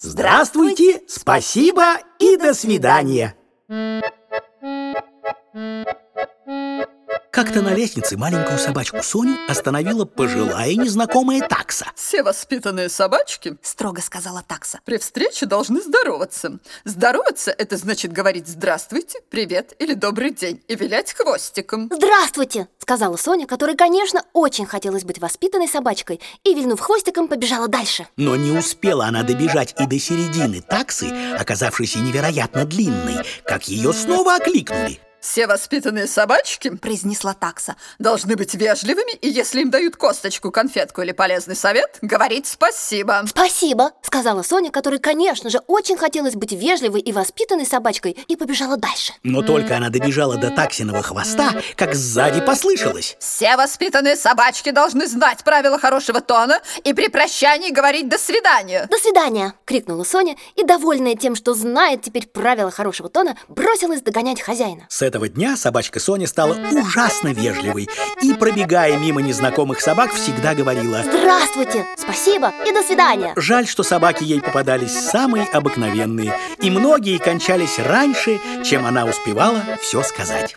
Здравствуйте, спасибо и до свидания. Как-то на лестнице маленькую собачку Соню остановила пожилая незнакомая такса. Все воспитанные собачки, строго сказала такса, при встрече должны здороваться. Здороваться – это значит говорить «здравствуйте», «привет» или «добрый день» и вилять хвостиком. «Здравствуйте!» – сказала Соня, которой, конечно, очень хотелось быть воспитанной собачкой, и, вильнув хвостиком, побежала дальше. Но не успела она добежать и до середины таксы, оказавшейся невероятно длинной, как ее снова окликнули. Все воспитанные собачки, произнесла такса, должны быть вежливыми, и если им дают косточку, конфетку или полезный совет, говорить спасибо. Спасибо, сказала Соня, которой, конечно же, очень хотелось быть вежливой и воспитанной собачкой, и побежала дальше. Но только она добежала до таксиного хвоста, как сзади послышалось. Все воспитанные собачки должны знать правила хорошего тона и при прощании говорить «до свидания». «До свидания!» — крикнула Соня, и, довольная тем, что знает теперь правила хорошего тона, бросилась догонять хозяина. С этого дня собачка Соня стала ужасно вежливой и, пробегая мимо незнакомых собак, всегда говорила «Здравствуйте! Спасибо и до свидания!» Жаль, что собаки ей попадались самые обыкновенные, и многие кончались раньше, чем она успевала все сказать.